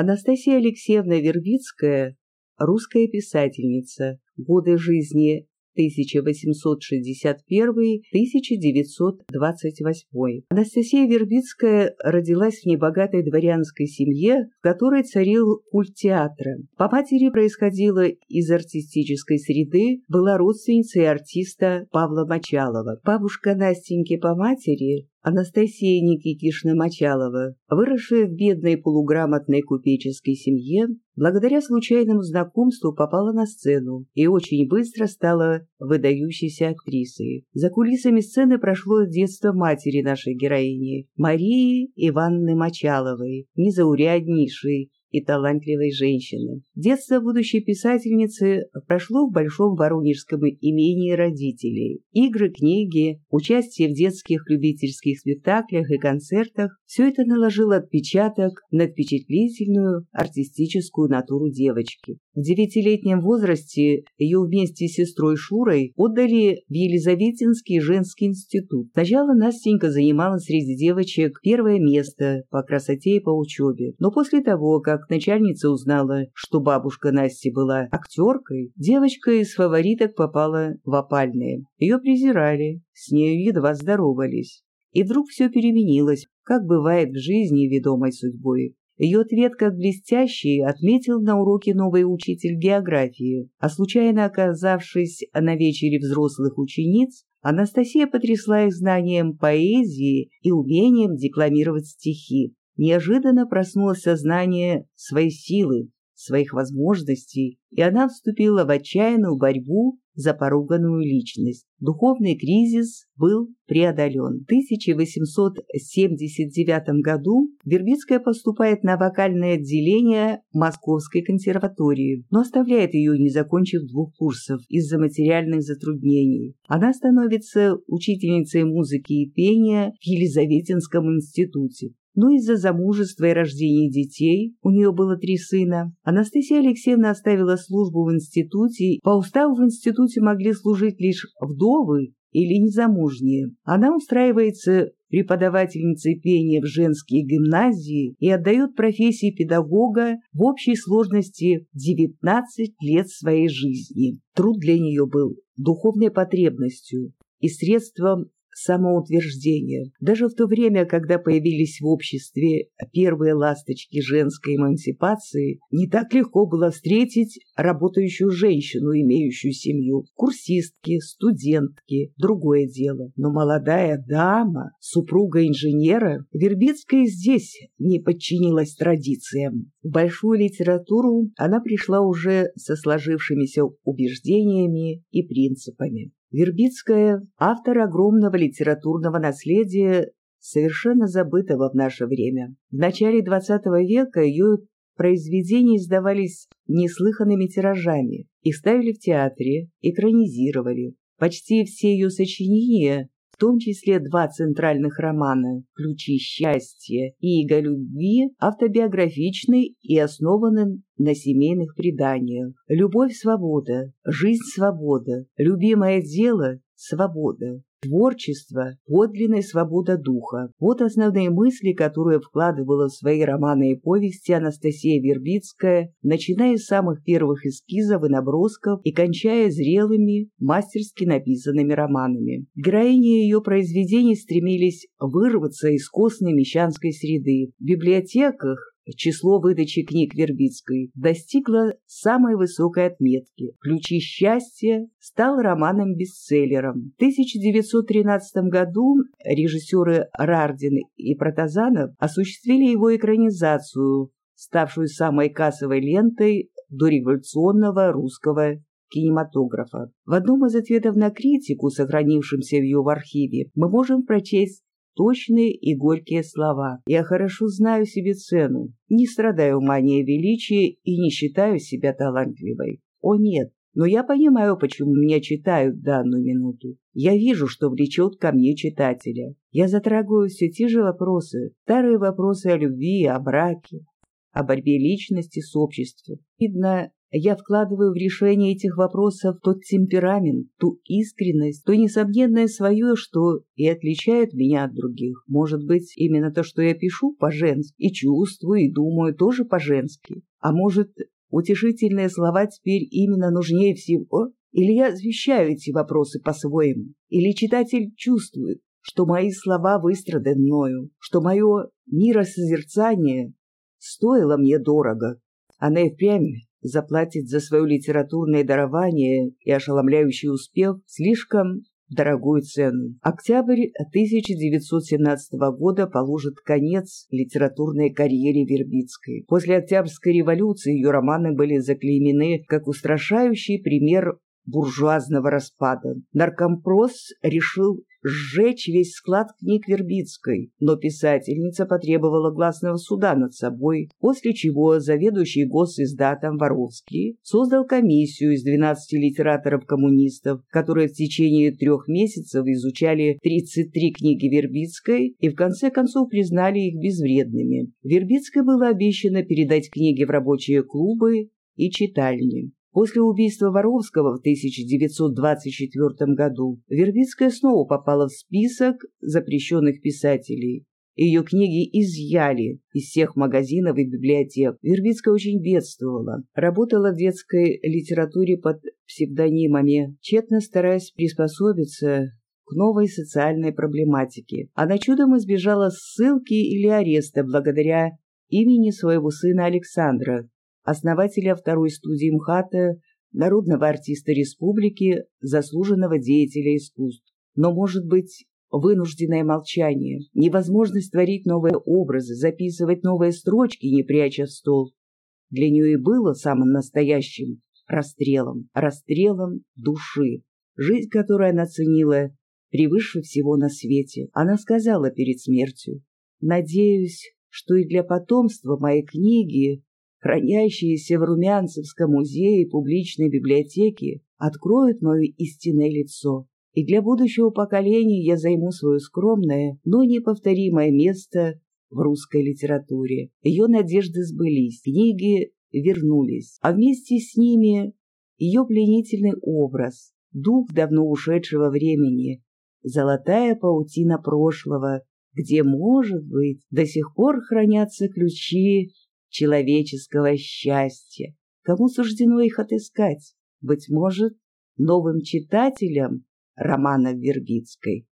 Анастасия Алексеевна Вербицкая – русская писательница. Годы жизни 1861-1928. Анастасия Вербицкая родилась в небогатой дворянской семье, в которой царил культ театра. По матери происходила из артистической среды, была родственницей артиста Павла Мочалова. Бабушка Настеньки по матери Анастасия Никитишна Мочалова, выросшая в бедной полуграмотной купеческой семье, благодаря случайному знакомству попала на сцену и очень быстро стала выдающейся актрисой. За кулисами сцены прошло детство матери нашей героини, Марии Ивановны Мочаловой, незауряднейшей, и талантливой женщины. Детство будущей писательницы прошло в большом воронежском имении родителей. Игры, книги, участие в детских любительских спектаклях и концертах – все это наложило отпечаток на впечатлительную артистическую натуру девочки. В девятилетнем возрасте ее вместе с сестрой Шурой отдали в Елизаветинский женский институт. Сначала Настенька занимала среди девочек первое место по красоте и по учебе, но после того, как как начальница узнала, что бабушка Насти была актеркой, девочка из фавориток попала в опальные. Ее презирали, с нею едва здоровались. И вдруг все переменилось, как бывает в жизни ведомой судьбой. Ее ответ, как блестящий, отметил на уроке новый учитель географии, а случайно оказавшись на вечере взрослых учениц, Анастасия потрясла их знанием поэзии и умением декламировать стихи неожиданно проснулось сознание своей силы, своих возможностей, и она вступила в отчаянную борьбу за поруганную личность. Духовный кризис был преодолен. В 1879 году Вербицкая поступает на вокальное отделение Московской консерватории, но оставляет ее, не закончив двух курсов, из-за материальных затруднений. Она становится учительницей музыки и пения в Елизаветинском институте но из-за замужества и рождения детей, у нее было три сына, Анастасия Алексеевна оставила службу в институте, по уставу в институте могли служить лишь вдовы или незамужние. Она устраивается преподавательницей пения в женские гимназии и отдает профессии педагога в общей сложности 19 лет своей жизни. Труд для нее был духовной потребностью и средством самоутверждения. Даже в то время, когда появились в обществе первые ласточки женской эмансипации, не так легко было встретить работающую женщину, имеющую семью. Курсистки, студентки – другое дело. Но молодая дама, супруга инженера, Вербицкая здесь не подчинилась традициям. В большую литературу она пришла уже со сложившимися убеждениями и принципами. Вербицкая – автор огромного литературного наследия, совершенно забытого в наше время. В начале XX века ее произведения издавались неслыханными тиражами. Их ставили в театре, экранизировали. Почти все ее сочинения в том числе два центральных романа «Ключи счастья» и «Иго любви» автобиографичны и основаны на семейных преданиях. Любовь – свобода, жизнь – свобода, любимое дело – свобода. Творчество – подлинная свобода духа. Вот основные мысли, которые вкладывала в свои романы и повести Анастасия Вербицкая, начиная с самых первых эскизов и набросков и кончая зрелыми, мастерски написанными романами. Героини ее произведений стремились вырваться из костной мещанской среды. В библиотеках число выдачи книг Вербицкой достигло самой высокой отметки. «Ключи счастья» стал романом-бестселлером. В 1913 году режиссеры Рардин и Протазанов осуществили его экранизацию, ставшую самой кассовой лентой дореволюционного русского кинематографа. В одном из ответов на критику, сохранившемся в ее архиве, мы можем прочесть точные и горькие слова. Я хорошо знаю себе цену, не страдаю манией величия и не считаю себя талантливой. О нет, но я понимаю, почему меня читают данную минуту. Я вижу, что влечет ко мне читателя. Я затрагиваю все те же вопросы, старые вопросы о любви, о браке, о борьбе личности с обществом. Видно, Я вкладываю в решение этих вопросов тот темперамент, ту искренность, то несомненное свое, что и отличает меня от других. Может быть, именно то, что я пишу по-женски, и чувствую, и думаю тоже по-женски. А может, утешительные слова теперь именно нужнее всего? Или я освещаю эти вопросы по-своему? Или читатель чувствует, что мои слова выстраданы мною, что мое миросозерцание стоило мне дорого? Она и впрямь заплатит за свое литературное дарование и ошеломляющий успех слишком дорогую цену. Октябрь 1917 года положит конец литературной карьере Вербицкой. После Октябрьской революции ее романы были заклеймены как устрашающий пример буржуазного распада. Наркомпрос решил сжечь весь склад книг Вербицкой, но писательница потребовала гласного суда над собой, после чего заведующий госиздатом Воровский создал комиссию из 12 литераторов-коммунистов, которые в течение трех месяцев изучали 33 книги Вербицкой и в конце концов признали их безвредными. Вербицкой было обещано передать книги в рабочие клубы и читальни. После убийства Воровского в 1924 году Вербицкая снова попала в список запрещенных писателей. Ее книги изъяли из всех магазинов и библиотек. Вербицкая очень бедствовала. Работала в детской литературе под псевдонимами, тщетно стараясь приспособиться к новой социальной проблематике. Она чудом избежала ссылки или ареста благодаря имени своего сына Александра, основателя второй студии МХАТа, народного артиста республики, заслуженного деятеля искусств. Но, может быть, вынужденное молчание, невозможность творить новые образы, записывать новые строчки, не пряча в стол, для нее и было самым настоящим расстрелом, расстрелом души, жизнь которую она ценила превыше всего на свете. Она сказала перед смертью, «Надеюсь, что и для потомства мои книги хранящиеся в Румянцевском музее и публичной библиотеке, откроют мое истинное лицо, и для будущего поколения я займу свое скромное, но неповторимое место в русской литературе. Ее надежды сбылись, книги вернулись, а вместе с ними ее пленительный образ, дух давно ушедшего времени, золотая паутина прошлого, где, может быть, до сих пор хранятся ключи человеческого счастья. Кому суждено их отыскать? Быть может, новым читателям романа Вербицкой.